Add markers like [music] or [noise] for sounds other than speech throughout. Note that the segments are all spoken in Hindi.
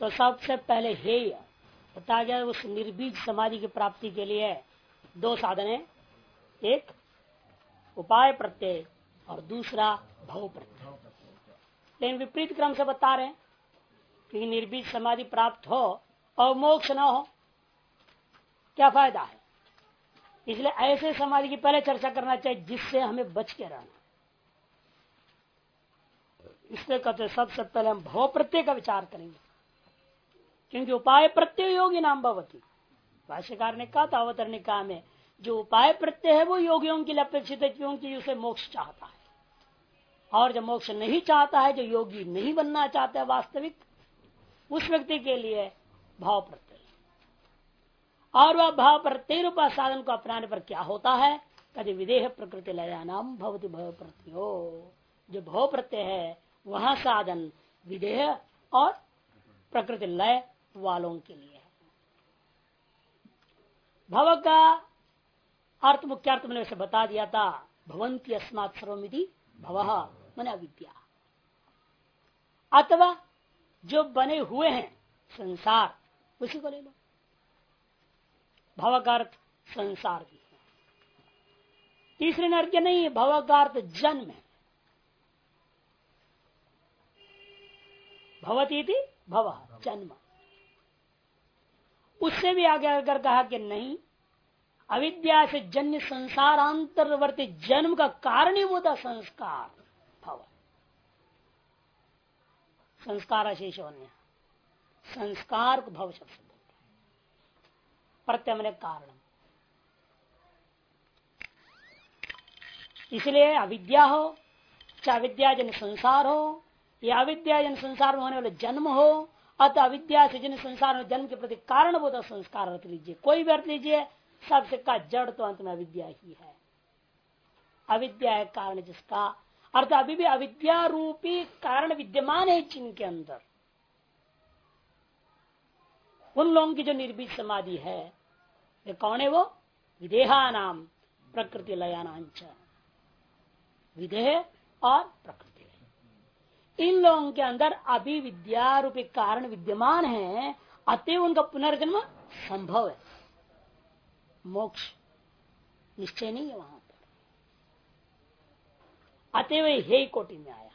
तो सबसे पहले हेय बताया गया उस निर्बीज समाधि की प्राप्ति के लिए दो साधन। है एक, उपाय प्रत्यय और दूसरा भव प्रत्यय। लेकिन विपरीत क्रम से बता रहे हैं कि निर्बीज समाधि प्राप्त हो और मोक्ष न हो, क्या फ़ायदा है? इसलिए ऐसे समाधि की पहले चर्चा करना चाहिए जिससे हमें बच के रहना। इसलिए कहते सबसे पहले हम भव प्रत्यय का विचार करेंगे। क्योंकि उपाय प्रत्यय योगी नाम भवती। भाष्यकार ने कहा था अवतरणिका में जो उपाय प्रत्यय है, वो योगियों के लिए अपेक्षित है, क्योंकि उसे मोक्ष चाहता है। और जो मोक्ष नहीं चाहता है, जो योगी नहीं बनना चाहता है वास्तविक, उस व्यक्ति के लिए भाव प्रत्यय। और वह भाव प्रत्यय रूपा साधन को अपनाने पर क्या होता है? कभी विदेह प्रकृति लया नाम भवती भव प्रत्यो जो भव प्रत्यय है, वह साधन विदेह और प्रकृति लय वालों के लिए है। भव का अर्थ मुख्य अर्थ मैंने बता दिया था भवंती अस्मात सर्वमिति भव, मन अविद्या अथवा जो बने हुए हैं, संसार, उसी को ले लो। भव अर्थ संसार भी है। तीसरे नर्क नहीं, भवगार्थ जन्म है। भवती थी भव, जन्म। उससे भी आगे अगर कहा कि नहीं, अविद्या से जन्य संसारांतरवर्ती जन्म का कारण ही होता संस्कार भव संस्कार शेष होने। संस्कार को भव शब्द प्रत्यय मैंने कारण। इसलिए अविद्या हो, चाहे अविद्या जन संसार हो, या अविद्या जन संसार में होने वाले जन्म हो अतः अविद्या से जन संसार में जन्म के प्रति कारण बोधा संस्कार अर्थ लीजिए। कोई भी अर्थ लीजिए सबसे का जड़ तो अंत में अविद्या ही है। अविद्या है कारण जिसका। अर्थ अभी भी अविद्या रूपी कारण विद्यमान है जिनके अंदर। उन लोगों की जो निर्बीज समाधि है ये कौन है वो? विदेहा नाम प्रकृति लयानांच। विदेह और प्रकृति। इन लोगों के अंदर अभी विद्या रूपी कारण विद्यमान है, अतएव उनका पुनर्जन्म संभव है। मोक्ष निश्चय नहीं है वहाँ पर। अतएव हे कोटि में आया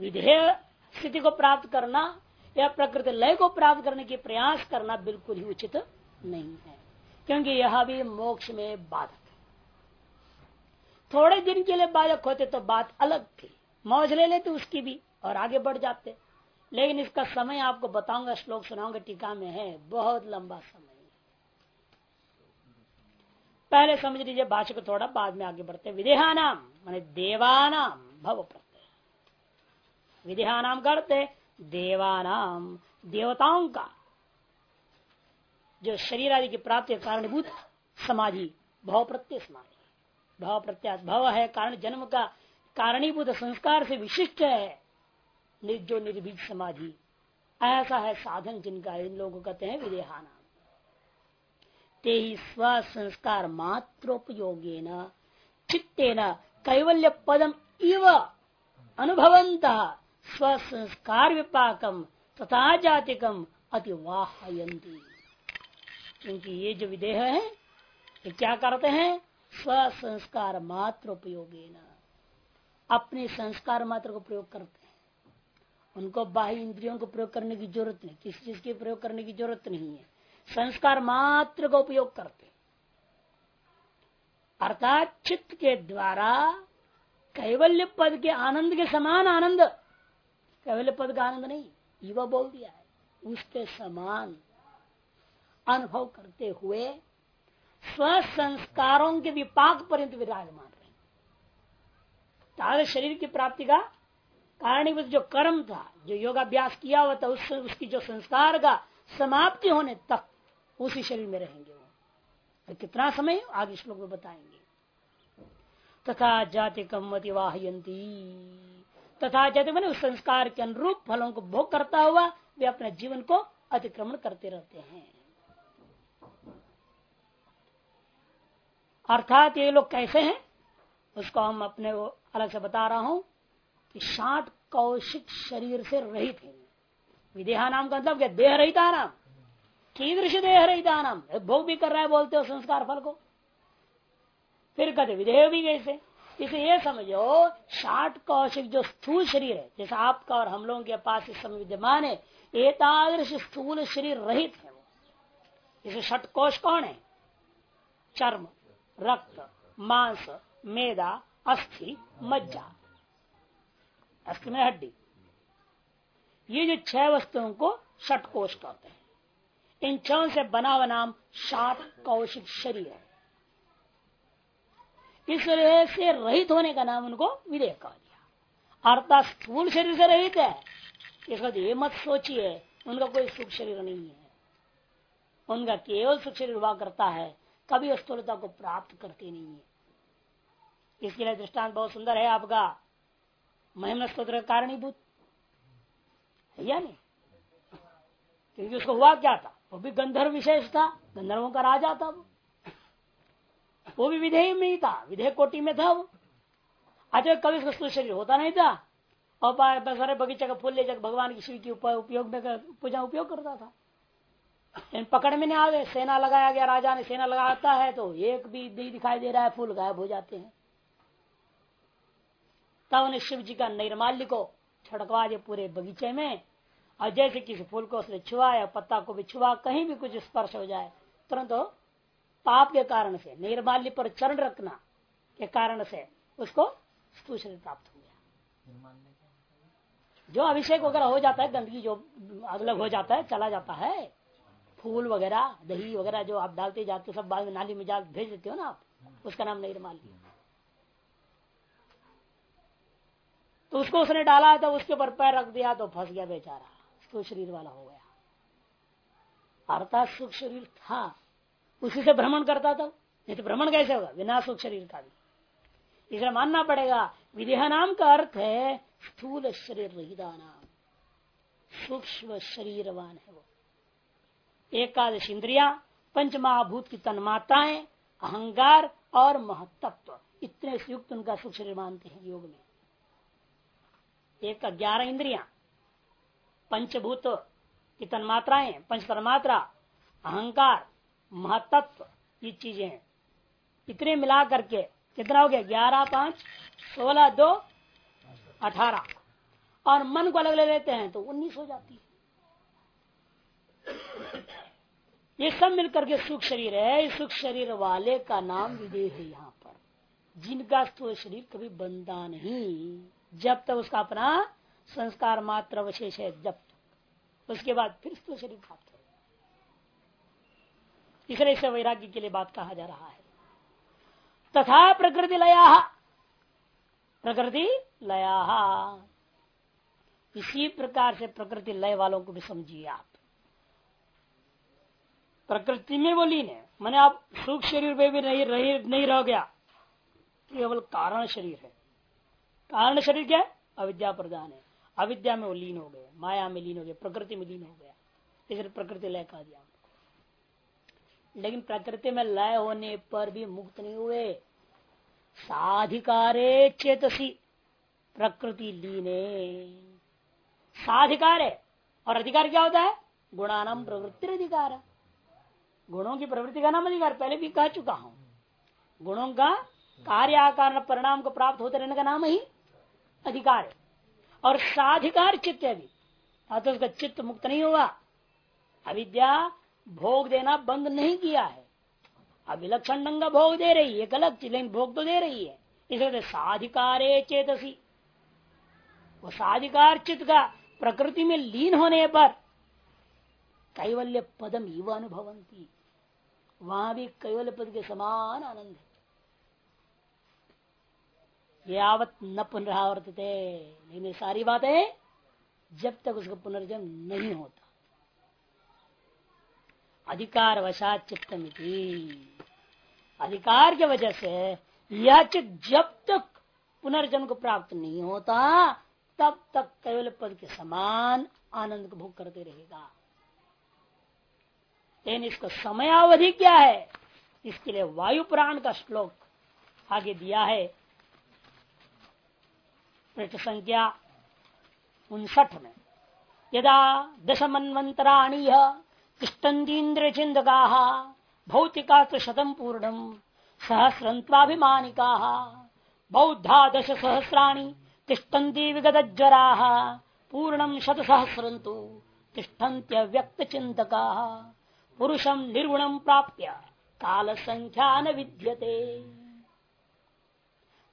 विधेय स्थिति को प्राप्त करना या प्रकृति लय को प्राप्त करने की प्रयास करना बिल्कुल ही उचित नहीं है, क्योंकि यह भी मोक्ष में बाधक है। थोड़े दिन के लिए बाधक होते तो बात अलग थी। मौज ले लेते उसकी भी, और आगे बढ़ जाते। लेकिन इसका समय आपको बताऊँगा, श्लोक सुनाऊँगा, टीका में है, बहुत लंबा समय। पहले समझ लीजिए भाषा को थोड़ा बाद में आगे बढ़ते विदेहा नाम मान देवानाम, भव प्रत्यय। विदेहा नाम करते देवानाम, देवताओं का। जो शरीर आदि की प्राप्ति कारणभूत समाधि, भाव प्रत्यय समाधि। भाव प्रत्यास भाव है कारण जन्म का कारणीभूत संस्कार से विशिष्ट है जो निर्भीज समाधि। ऐसा है साधन जिनका इन लोगों कहते हैं विदेहाना। ते ही स्व संस्कार मात्रोपयोगे न चित्ते न कैवल्य पदम इव अनुभवंत स्व संस्कार विपाकम तथा जातिकम अतिवाहयंती क्योंकि ये जो विदेह है, ये क्या करते हैं? स्व संस्कार मात्र उपयोगी न अपने संस्कार मात्र को प्रयोग करते हैं। उनको बाह्य इंद्रियों को प्रयोग करने की ज़रूरत नहीं, किसी चीज़ के प्रयोग करने की ज़रूरत नहीं है। संस्कार मात्र का उपयोग करते अर्थात चित्त के द्वारा कैवल्य पद के आनंद के समान आनंद। कैवल्य पद का आनंद नहीं, युवा बोल दिया है, उसके समान अनुभव करते हुए स्व संस्कारों के विपाक पर्यंत विराजमान रहे शरीर की प्राप्ति का कारणीभूत जो कर्म था जो योगाभ्यास किया हुआ था उस, उसकी जो संस्कार का समाप्ति होने तक उसी शरीर में रहेंगे वो। तो कितना समय आगे श्लोक में बताएँगे। तथा जाति कमति वाहयंती तथा जाति मैंने उस संस्कार के अनुरूप फलों को भोग करता हुआ वे अपने जीवन को अतिक्रमण करते रहते हैं। अर्थात ये लोग कैसे हैं? उसको हम अपने अलग से बता रहा हूँ कि साठ कौशिक शरीर से रहित है। विदेहा नाम का मतलब क्या? देह रहता नाम कीदृश देह रहता नाम भोग भी कर रहा है, बोलते हो संस्कार फल को। फिर कहते विधेय भी कैसे? इसे ये समझो शाट कौशिक जो स्थूल शरीर है, जैसे आपका और हम लोगों के पास इस समय विद्यमान है, एतादृश स्थूल शरीर रहित है वो। इसे षट कोश कौन है? चर्म, रक्त, मांस, मेदा अस्थि, मज्जा। अस्थि में हड्डी। ये जो छह वस्तुओं को षट कोश कहते हैं। इन छह से बना हुआ नाम सात कौशिक शरीर इस से रहित होने का नाम उनको विधेयक कह दिया अर्थात स्थूल शरीर से रहित है। इस इसका ये मत सोचिए, उनका कोई सुख शरीर नहीं है। उनका केवल सुख शरीर हुआ करता है, कभी स्थूलता को प्राप्त करते नहीं है। इसके लिए दृष्टांत बहुत सुंदर है आपका। महिमन स्त्रोत्र कारणीभूत। या नहीं? क्योंकि उसको हुआ क्या था? वो भी गंधर्व विशेष था, गंधर्वों का राजा था वो। वो भी विधेय में ही था, विधेय कोटि में था वो। अच्छा कभी उसका शरीर होता नहीं था। और सारे बगीचे का फूल ले जाकर भगवान की शिव की उपयोग में पूजा उपयोग करता था। इन पकड़ में नहीं आ गए। सेना लगाया गया, राजा ने सेना लगाता है तो एक भी दिखाई दे रहा है, फूल गायब हो जाते हैं। तब उन्हें शिव जी का निर्माल्य को छड़कवा दिया पूरे बगीचे में। और जैसे किसी फूल को उसने छुआ या पत्ता को भी छुआ कहीं भी कुछ स्पर्श हो जाए तुरंत पाप के कारण से निर्माल्य पर चरण रखना के कारण से उसको शरीर प्राप्त हो गया। जो अभिषेक वगैरह हो जाता है गंदगी जो अलग हो जाता है चला जाता है। फूल वगैरह दही वगैरह जो आप डालते जाते सब बाद में नाली में जा भेज देते हो ना आप उसका नाम निर्माल्य। तो उसको उसने डाला तो उसके ऊपर पैर रख दिया तो फंस गया बेचारा। तो शरीर वाला हो गया। अर्थात सुख शरीर था। उसी से भ्रमण करता था। नहीं तो भ्रमण कैसे होगा? बिना सुख शरीर का भी। इसे मानना पड़ेगा, विदेह नाम का अर्थ है स्थूल शरीर रहिता नाम। सूक्ष्म शरीरवान है वो। एकादश इंद्रिया पंच महाभूत की तन्माताएँ अहंकार और महत्व इतने युक्त उनका सुख शरीर मानते हैं योग में। एक का ग्यारह इंद्रिया। पंचभूत की तन्मात्राएँ पंच तन्मात्रा अहंकार, महतत्व, ये चीज़ें। इतने मिला करके कितना हो गया? ग्यारह, पाँच, सोलह, दो, अठारह। और मन को अलग ले लेते हैं तो उन्नीस हो जाती है। ये सब मिलकर के सुख शरीर है। इस सुख शरीर वाले का नाम विदेह है यहाँ पर। जिनका स्थूल शरीर कभी बनता नहीं। जब तक उसका अपना संस्कार मात्र अवशेष है, जब तक। उसके बाद फिर स्थूल शरीर प्राप्त इसलिए इसे वैराग्य के लिए बात कहा जा रहा है। तथा प्रकृति लया प्रकृति लया। इसी प्रकार से प्रकृति लय वालों को भी समझिए आप। प्रकृति में वो लीन है। मैंने आप सुख शरीर में भी नहीं, रही, नहीं रह गया केवल कारण शरीर है। कारण शरीर क्या है? अविद्या प्रदान है। अविद्या में वो लीन हो गए। माया में लीन हो गए। प्रकृति में लीन हो गया। इसलिए प्रकृति लय कहा दिया लेकिन प्रकृति में लय होने पर भी मुक्त नहीं हुए। साधिकारे चेतसी। प्रकृति लीने। साधिकार। है और अधिकार क्या होता है? गुणानाम प्रवृत्ति अधिकार। गुणों की प्रवृत्ति का नाम अधिकार। पहले भी कह चुका हूँ। गुणों का कार्य आकार परिणाम को प्राप्त होते रहने का नाम ही अधिकार है। और साधिकार चित्त अभी। तो उसका चित्त मुक्त नहीं हुआ। अविद्या भोग देना बंद नहीं किया है। अभिलक्षण ढंग भोग दे रही है गलत चीज़, लेकिन भोग तो दे रही है। इसलिए साधिकारे चेतसी। वो साधिकार चित्त का प्रकृति में लीन होने पर कैवल्य पदम युवा अनुभवंती। वहाँ भी कैवल्य पद के समान आनंद है। यावत न पुनरावर्तते। लेकिन सारी बातें जब तक उसका पुनर्जन्म नहीं होता। अधिकार वशात चित्तमिति। अधिकार के वजह से यह चित्त जब तक पुनर्जन्म को प्राप्त नहीं होता, तब तक केवल पद के समान आनंद को भोग करते रहेगा। लेकिन इसका समयावधि क्या है? इसके लिए वायु पुराण का श्लोक आगे दिया है। पृष्ठ संख्या उनसठ में। यदा दश मन्वंतराणी तिष्ठींद्र चिंतका भौतिका तो शतम पूर्णम सहस्रंत्वाभिमानिका बौद्धा दश सहस्राणी तिष्ठन्ति विगत ज्वरा पूर्णम शत सहस्रंतु तिष्ठन्त्य व्यक्त चिंतका पुरुषम निर्गुणम प्राप्य काल संख्या न विद्यते।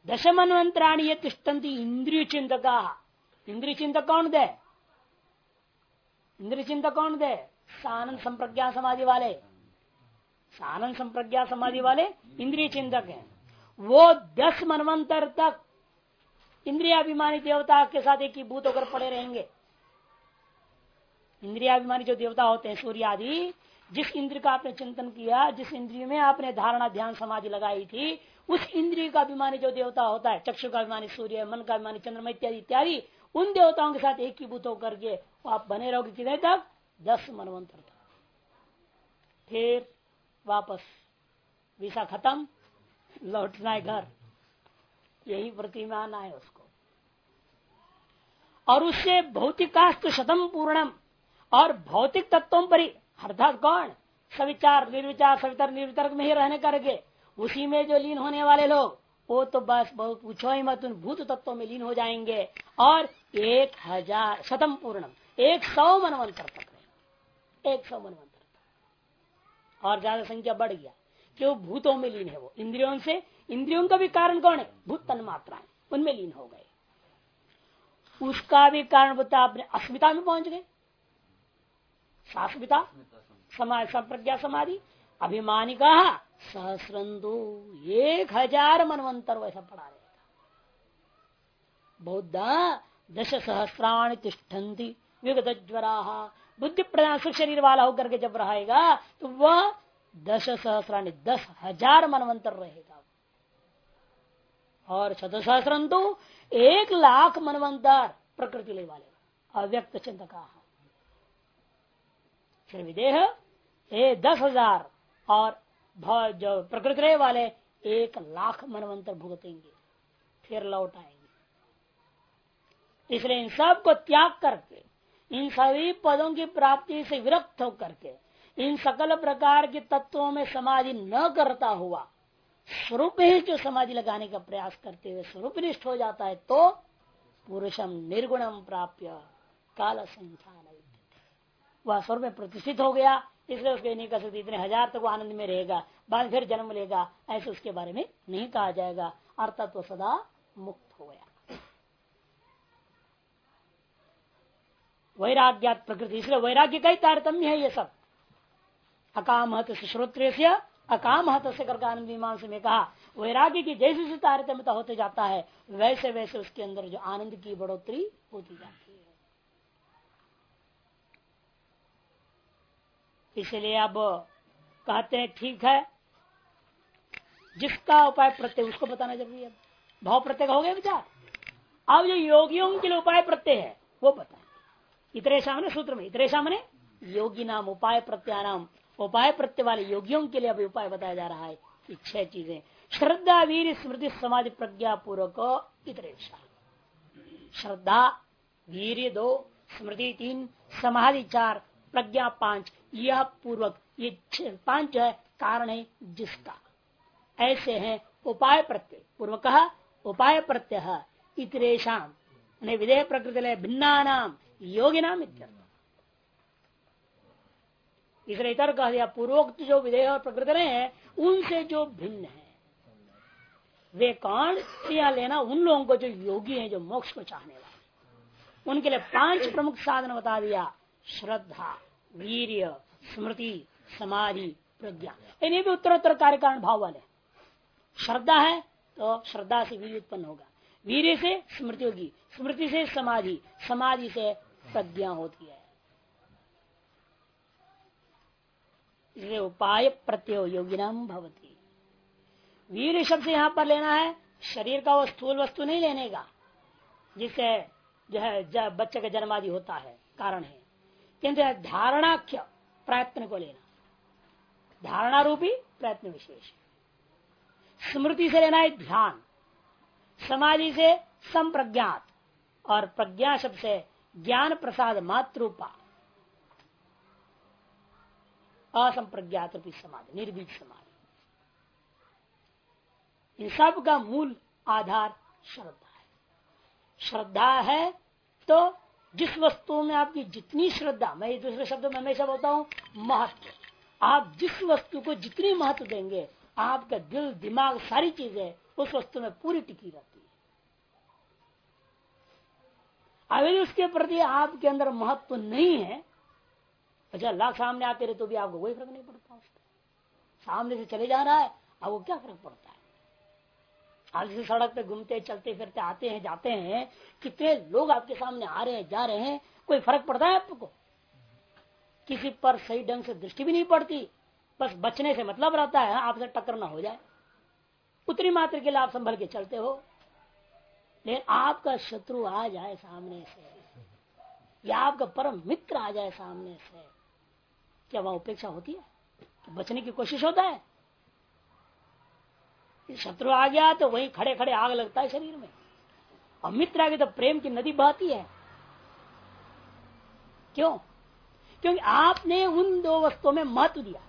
दशमन्वंतराणी ये तिष्ठन्ति इंद्रिय चिंतका इंद्रिय चिंतक कौन दे इंद्रिय चिंतक कौन दे सानंद संप्रज्ञा समाधि वाले सानंद संप्रज्ञा समाधि वाले इंद्रिय चिंतक हैं वो दस मनवंतर तक इंद्रियाभिमानी देवता के साथ एक ही भूत होकर पड़े रहेंगे। इंद्रियाभिमानी जो देवता होते हैं, सूर्य आदि, जिस इंद्र का आपने चिंतन किया, जिस इंद्रिय में आपने धारणा ध्यान समाधि लगाई थी उस इंद्रिय का अभिमानी जो देवता होता है, चक्षु का अभिमानी, सूर्य, मन का अभिमानी, चंद्रमा इत्यादि इत्यादि, उन देवताओं के साथ एक ही भूत होकर के आप बने रहोगे कितने तक दस मनवंतर तक फिर वापस वीसा खत्म, लौटना है घर। यही प्रतिमा आना है उसको। और उससे भौतिकास्तु शतम पूर्णम और भौतिक तत्वों पर ही, अर्थात कौन? सविचार, निर्विचार, सवितर, निर्वितर्क में ही रहने करके उसी में जो लीन होने वाले लोग वो तो बस बहुत पूछो ही मत उन भूत तत्वों में लीन हो जाएँगे। और एक हज़ार शतम पूर्णम एक सौ मनवंतर तक एक सौ मनवंतर तक। और ज़्यादा संख्या बढ़ गया क्यों? भूतों में लीन है वो। इंद्रियों से इंद्रियों का भी कारण कौन है? भूत तन मात्राएँ उनमें लीन हो गए। उसका भी कारण बता अपने अस्मिता में पहुँच गए। शास्मिता समाज संप्रज्ञा समाधि अभिमानी का सहस्रंदु एक हज़ार मनवंतर वैसा पड़ा रहेगा बौद्ध दश सहस्राण तिष्ठन्ति विगत ज्वरा बुद्धि प्रधान सुख शरीर वाला होकर के जब रहेगा तो वह दश सहस्राणी दस हज़ार मनवंतर रहेगा। और शत सहस्रंतु एक लाख मनवंतर प्रकृति ले वाले। अव्यक्त चिंतका। फिर विदेह, ए दस हज़ार और जो प्रकृति वाले एक लाख मनवंतर भुगतेंगे, फिर लौट आएँगे। इसलिए इन सबको त्याग करके, इन सभी पदों की प्राप्ति से विरक्त होकर के, इन सकल प्रकार के तत्वों में समाधि न करता हुआ, स्वरूप ही जो समाधि लगाने का प्रयास करते हुए स्वरूप निष्ठ हो जाता है तो पुरुषम निर्गुणम प्राप्य काल संख्या वह स्वरूप में प्रतिष्ठित हो गया इसलिए उसके नहीं कर सकते, इतने हज़ार तक वो आनंद में रहेगा, बाद फिर जन्म लेगा, ऐसे उसके बारे में नहीं कहा जाएगा। अर्थात वो सदा मुक्त हो गया। वैराग्यात प्रकृति, इसलिए वैराग्य का ही तारतम्य है ये सब। अकाम श्रोत्र से अकाम से करके आनंद मीमांस में कहा, वैराग्य की जैसे जैसे तारतम्यता होते जाता है, वैसे वैसे उसके अंदर जो आनंद की बढ़ोतरी होती जाती है। इसलिए अब कहते हैं ठीक है। जिसका उपाय प्रत्यय, उसको बताना ज़रूरी है। भाव प्रत्यय हो गया विचार। अब जो योगियों के लिए उपाय प्रत्यय है, वो बताए। इतरे सामने सूत्र में, इतरे सामने योगी नाम, उपाय प्रत्या नाम। उपाय प्रत्यय वाले योगियों के लिए अभी उपाय बताया जा रहा है छह चीज़ें। श्रद्धा, वीर, स्मृति समाधि प्रज्ञा पूर्वक इतरे श्रद्धा, वीर, दो, स्मृति, तीन, समाधि, चार प्रज्ञा पाँच यह पूर्वक, ये पाँच है, कारण है जिसका। ऐसे हैं उपाय प्रत्यय। पूर्व कहा उपाय प्रत्यय। इतरेशम विधेय प्रकृति भिन्ना नाम योगी नाम इसलिए इतर कह दिया, पूर्वोक्त जो विधेय और प्रकृति है, उनसे जो भिन्न है। वे कौन? यह लेना उन लोगों को जो योगी हैं, जो मोक्ष को चाहने वाले उनके लिए पाँच प्रमुख साधन बता दिया। श्रद्धा वीर्य स्मृति समाधि प्रज्ञा। इन्हें भी उत्तरोत्तर कार्य कारण भाव वाले श्रद्धा है तो श्रद्धा से वीर उत्पन्न होगा। वीर से स्मृति होगी। स्मृति से समाधि समाधि से प्रज्ञा होती है। इसलिए उपाय प्रत्यय योगी नाम भवती। वीर शब्द से यहाँ पर लेना है शरीर का वो स्थूल वस्तु नहीं लेने का जिससे जो है बच्चे का जन्मादि होता है कारण है। किंतु धारणाख्य प्रयत्न को लेना धारणा रूपी प्रयत्न विशेष। स्मृति से लेना है ध्यान, समाधि से संप्रज्ञात, और प्रज्ञा शब्द से ज्ञान प्रसाद मातृपा। असंप्रज्ञात रूपी समाधि निर्बीज समाधि। इन सब का मूल आधार श्रद्धा है। श्रद्धा है तो जिस वस्तु में आपकी जितनी श्रद्धा, मैं दूसरे शब्द में हमेशा बोलता हूँ, महत्व। आप जिस वस्तु को जितनी महत्व देंगे, आपका दिल, दिमाग, सारी चीज़ें उस वस्तु में पूरी टिकी रहती है। अगर उसके प्रति आपके अंदर महत्व नहीं है अच्छा लाख सामने आते रहे तो भी आपको कोई फ़र्क नहीं पड़ता उसका। सामने से चले जा रहा है, आपको क्या फ़र्क पड़ता आज सड़क पे घूमते, चलते, फिरते, आते हैं, जाते हैं, कितने लोग आपके सामने आ रहे हैं, जा रहे हैं, कोई फ़र्क पड़ता है आपको? किसी पर सही ढंग से दृष्टि भी नहीं पड़ती। बस बचने से मतलब रहता है, आपसे टक्कर ना हो जाए। उतनी मात्र के लिए आप संभल के चलते हो। लेकिन आपका शत्रु आ जाए सामने से, या आपका परम मित्र आ जाए सामने से, क्या वहाँ उपेक्षा होती है? तो बचने की कोशिश होता है? शत्रु आ गया तो वहीं खड़े खड़े आग लगता है शरीर में। और मित्र आ गए तो प्रेम की नदी बहती है। क्यों? क्योंकि आपने उन दो वस्तुओं में महत्व दिया।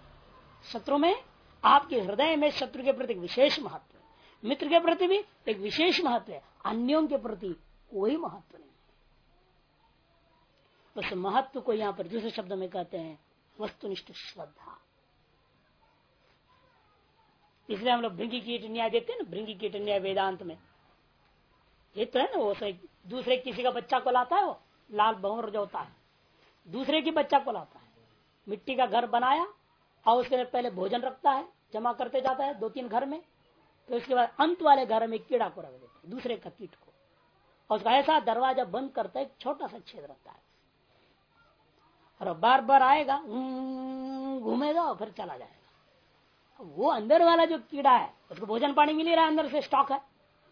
शत्रु में, आपके हृदय में शत्रु के प्रति विशेष महत्व मित्र के प्रति भी एक विशेष महत्व है। अन्यों के प्रति कोई महत्व नहीं। उस महत्व को यहाँ पर दूसरे शब्द में कहते हैं, वस्तुनिष्ठ श्रद्धा। इसलिए हम लोग भृंगी कीट न्याय देते हैं ना, भृंगी कीट न्याय वेदांत में। ये तो है ना, वो दूसरे किसी का बच्चा को लाता है वो, लाल बहुर जो होता है। दूसरे की बच्चा को लाता है। मिट्टी का घर बनाया और उसके पहले भोजन रखता है, जमा करते जाता है दो तीन घर में तो उसके बाद अंत वाले घर में कीड़ा को रख देते दूसरे का कीट को। और उसका ऐसा दरवाज़ा बंद करता है छोटा सा छेद रहता है। और बार बार आएगा घूमेगा और फिर चला जाएगा। वो अंदर वाला जो कीड़ा है, उसको भोजन पानी मिल रहा है, अंदर से स्टॉक है।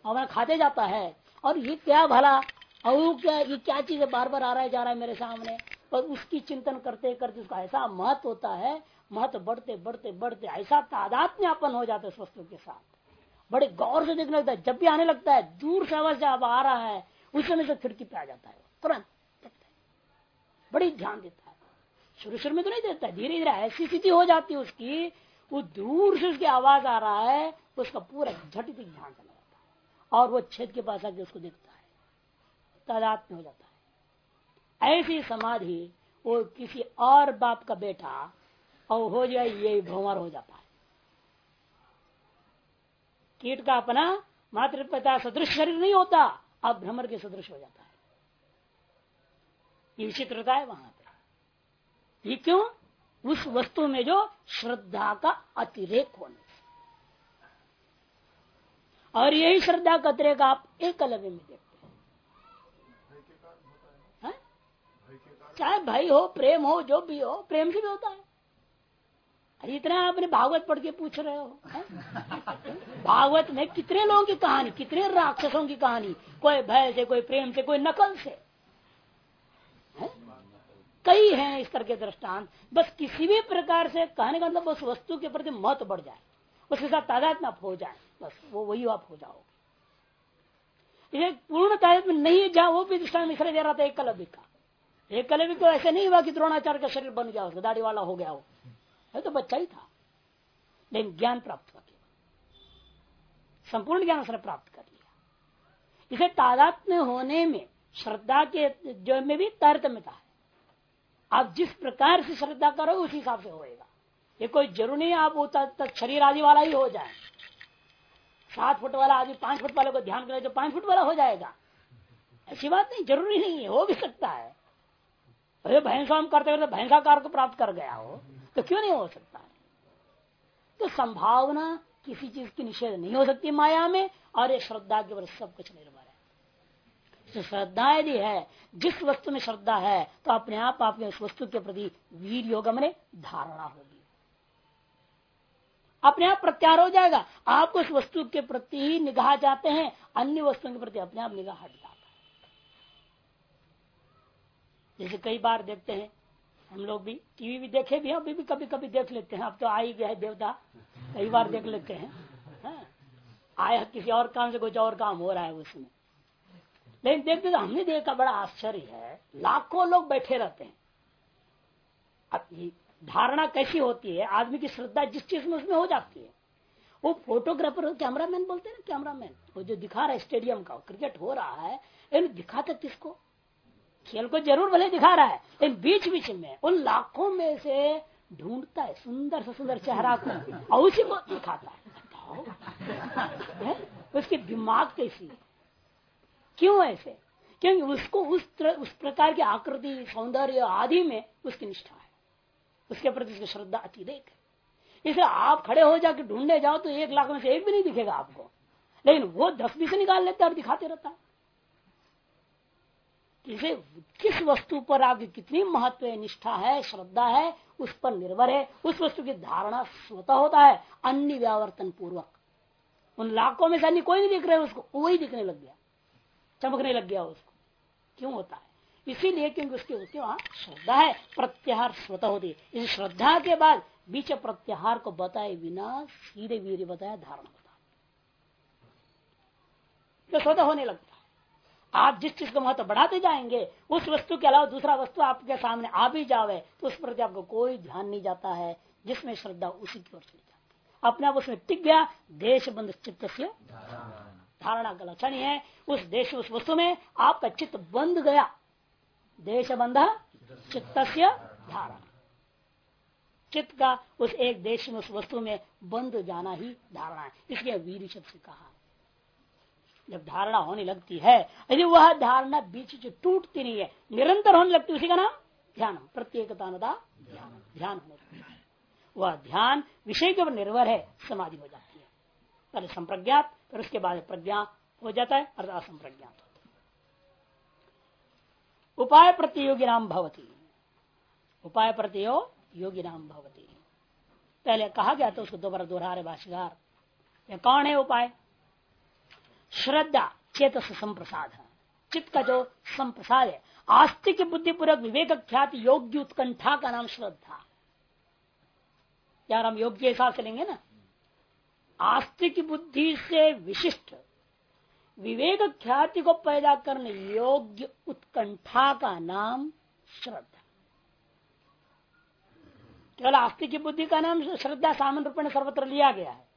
और खाते जाता है। और ये क्या भला? और क्या, ये क्या चीज़ है बार बार आ रहा है, जा रहा है मेरे सामने? और उसकी चिंतन करते करते उसका ऐसा महत्व होता है, महत्व बढ़ते बढ़ते बढ़ते ऐसा तादात्म्यापन हो जाता है उस वस्तु के साथ। बड़े गौर से देखने लगता है। जब भी आने लगता है, दूर से आवाज़ जब आ रहा है, उस समय से खिड़की पे आ जाता है तुरंत बड़ी ध्यान देता है। शुरू शुरू में तो नहीं देता धीरे धीरे ऐसी स्थिति हो जाती है उसकी वो दूर से उसकी आवाज़ आ रहा है उसका पूरा झट ध्यान चला जाता है। और वो छेद के पास आके उसको देखता है। तादात में हो जाता है। ऐसी समाधि वो किसी और बाप का बेटा और हो जाए, ये भ्रमर हो जाता है कीट का अपना मातृ पिता सदृश शरीर नहीं होता, अब भ्रमर के सदृश हो जाता है। ये विचित्रता है वहाँ पर ये क्यों? उस वस्तु में जो श्रद्धा का अतिरेक होने और यही श्रद्धा का अतिरेक आप एक अलग में देखते हैं। चाहे भाई हो, प्रेम हो, जो भी हो, प्रेम से भी होता है। इतना आपने भागवत पढ़ के पूछ रहे हो भागवत में कितने लोगों की कहानी, कितने राक्षसों की कहानी, कोई भय से, कोई प्रेम से, कोई नकल से। है? कई हैं इस तरह के दृष्टांत। बस किसी भी प्रकार से कहने का मतलब उस वस्तु के प्रति महत्व बढ़ जाए। उसके साथ तादाद में आप हो जाए। बस वो वही आप हो जाओगे। पूर्ण तादाद में नहीं जाओ वो भी दृष्टान इसलिए दे रहा था, एक कलबी का। एक कलबी को ऐसे नहीं हुआ कि द्रोणाचार्य का शरीर बन गया, उसका दाढ़ी वाला हो गया वो है तो बच्चा ही था। लेकिन ज्ञान प्राप्त हुआ संपूर्ण ज्ञान उसने प्राप्त कर लिया। इसे तादात्म्य होने में, श्रद्धा के जो में भी तारतम्यता है आप जिस प्रकार से श्रद्धा करो उस हिसाब से होएगा। ये कोई ज़रूरी नहीं आप वो शरीर आदि वाला ही हो जाए। सात फुट वाला आदि, पाँच फुट वाले को ध्यान करे तो पाँच फुट वाला हो जाएगा। ऐसी बात नहीं, ज़रूरी नहीं है, हो भी सकता है। अरे भैंसा हम करते करते भैंसाकार को प्राप्त कर गया हो तो क्यों नहीं हो सकता है? तो संभावना किसी चीज़ की निषेध नहीं हो सकती माया में, और ये श्रद्धा के ऊपर सब कुछ निर्भर तो श्रद्धा यदि है, जिस वस्तु में श्रद्धा है तो अपने आप आपके उस वस्तु के प्रति वीर योग में धारणा होगी। अपने आप प्रत्यार हो जाएगा। आप उस वस्तु के प्रति ही निगाह जाते हैं, अन्य वस्तुओं के प्रति अपने आप निगाह हट जाता है। जैसे कई बार देखते हैं, हम लोग भी, टीवी भी देखे भी, अभी भी कभी कभी देख लेते हैं। अब तो आ ही गया है देवता, कई बार देख लेते हैं हाँ। आया किसी और काम से, कुछ और काम हो रहा है उसमें। लेकिन देखते तो हमने देखा, बड़ा आश्चर्य है। लाखों लोग बैठे रहते हैं। अब धारणा कैसी होती है? आदमी की श्रद्धा जिस चीज़ में उसमें हो जाती है। वो फोटोग्राफर कैमरामैन बोलते हैं ना, कैमरामैन। वो जो दिखा रहा है स्टेडियम का, क्रिकेट हो रहा है लेकिन दिखाता किसको? खेल को ज़रूर भले दिखा रहा है, लेकिन बीच बीच में उन लाखों में से ढूंढता है, सुंदर से सुंदर चेहरा को, और उसी को दिखाता है। उसके दिमाग कैसी क्यों ऐसे? क्योंकि उसको उस उस प्रकार की आकृति, सौंदर्य आदि में उसकी निष्ठा है। उसके प्रति उसकी श्रद्धा अतिरेक है। इसलिए आप खड़े हो जाकर ढूँढने जाओ तो एक लाख में से एक भी नहीं दिखेगा आपको। लेकिन वो दस भी से निकाल लेते और दिखाते रहता है। इसे किस वस्तु पर आपकी कितनी महत्व निष्ठा है, श्रद्धा है, उस पर निर्भर है। उस वस्तु की धारणा स्वतः होता है, अन्य व्यावर्तन पूर्वक। उन लाखों में से अन्य कोई नहीं दिख रहे उसको वही दिखने लग गया। चमकने लग गया उसको। क्यों होता है? इसीलिए क्योंकि उसके उसके वहाँ श्रद्धा है। प्रत्याहार स्वतः होती है। इस श्रद्धा के बाद बीच प्रत्याहार को बताए बिना सीधे वीर बताया धारणा बता तो स्वतः होने लगता आप जिस चीज़ का महत्व बढ़ाते जाएँगे, उस वस्तु के अलावा दूसरा वस्तु आपके सामने आ भी जावे तो उस प्रति आपको कोई ध्यान नहीं जाता है, जिसमें श्रद्धा उसी की ओर चली जाती है। अपने आप उसमें टिक गया देश बंद चित्त से धारणा का लक्षण है। उस देश, उस वस्तु में आपका चित्त बंद गया। देश बंध चित्त धारणा। चित्त का उस एक देश में, उस वस्तु में बंद जाना ही धारणा है। इसलिए वीर शब्द से कहा। जब धारणा होने लगती है, यदि वह धारणा बीच से टूटती नहीं है, निरंतर होने लगती उसी का नाम ध्यान। प्रत्येकता ध्यान। ध्यान होने लगता है। वह ध्यान विषय के ऊपर निर्भर है, समाधि हो जाती है। पहले संप्रज्ञात फिर उसके बाद प्रज्ञा हो जाता है, अर्थात असंप्रज्ञात उपाय प्रतियोगी नाम भवती। उपाय प्रतियो योगी नाम भवती। पहले कहा गया था उसको दोबारा दोहरा रहे भाषिकार कौन है उपाय? श्रद्धा चेत संप्रसाद। चित्त का जो संप्रसाद है, आस्तिक बुद्धिपूर्वक विवेक ख्यात योग्य उत्कंठा का नाम श्रद्धा। यार हम योग्य हिसाब से लेंगे ना? आस्तिक बुद्धि से विशिष्ट। विवेक ख्याति को पैदा करने योग्य उत्कंठा का नाम श्रद्धा। केवल आस्तिक बुद्धि का नाम श्रद्धा सामान्य रूप में सर्वत्र लिया गया है।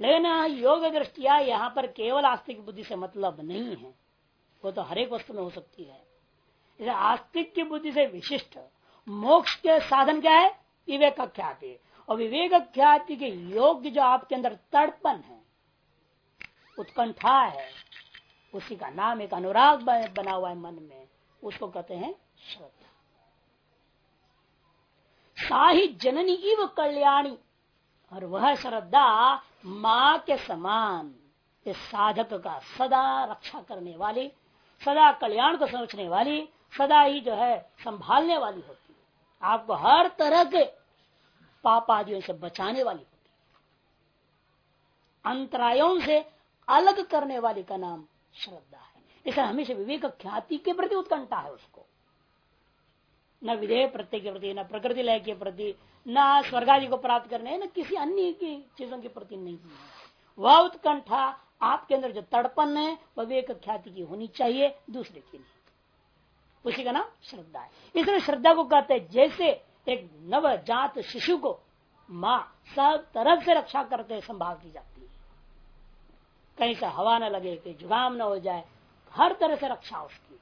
लेकिन योग दृष्टिया यहाँ पर केवल आस्तिक बुद्धि से मतलब नहीं है। वो तो हरेक वस्तु में हो सकती है। आस्तिक की बुद्धि से विशिष्ट मोक्ष के साधन क्या है? विवेक ख्याति। और विवेक ख्याति के योग्य जो आपके अंदर तड़पन है, उत्कंठा है, उसी का नाम एक अनुराग बना हुआ है मन में, उसको कहते हैं श्रद्धा। साही जननी इव कल्याणी, और वह श्रद्धा माँ के समान, इस साधक का सदा रक्षा करने वाली, सदा कल्याण को समझने वाली, सदा ही जो है, संभालने वाली होती है। आपको हर तरह के पाप आदियों से बचाने वाली होती। अंतरायों से अलग करने वाली का नाम श्रद्धा है। इसे हमेशा विवेक ख्याति के प्रति उत्कंठा है उसको। न विधेय प्रत्यय के प्रति, न प्रकृति लय के प्रति, न स्वर्गादि को प्राप्त करने, न किसी अन्य की चीज़ों के प्रति नहीं। है वह उत्कंठा आपके अंदर जो तड़पन है, वह विवेक ख्याति की होनी चाहिए, दूसरे की नहीं। उसी का नाम श्रद्धा है। इसलिए श्रद्धा को कहते हैं, जैसे एक नवजात शिशु को माँ सब तरफ़ से रक्षा करते संभाल की जाती है। कहीं से हवा न लगे, कहीं जुकाम न हो जाए, हर तरह से रक्षा उसकी।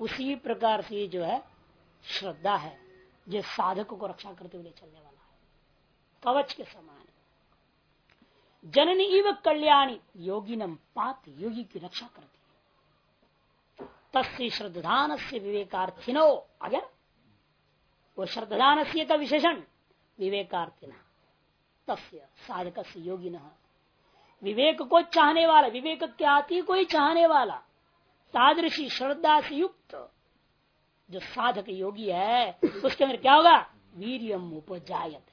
उसी प्रकार से जो है, श्रद्धा है जो साधक को रक्षा करते हुए चलने वाला है। कवच के समान जननी इव कल्याणी योगी नम पात योगी की रक्षा करती है। तस्य श्रद्धान से विवेकार्थिनो गया वो श्रद्धान से का विशेषण विवेकार्थिना। तस्य साधक से योगी न विवेक को चाहने वाला विवेक क्या आती को ही चाहने वाला तादृशी श्रद्धा से युक्त जो साधक योगी है, उसके अंदर क्या होगा? वीरियम उपजायत।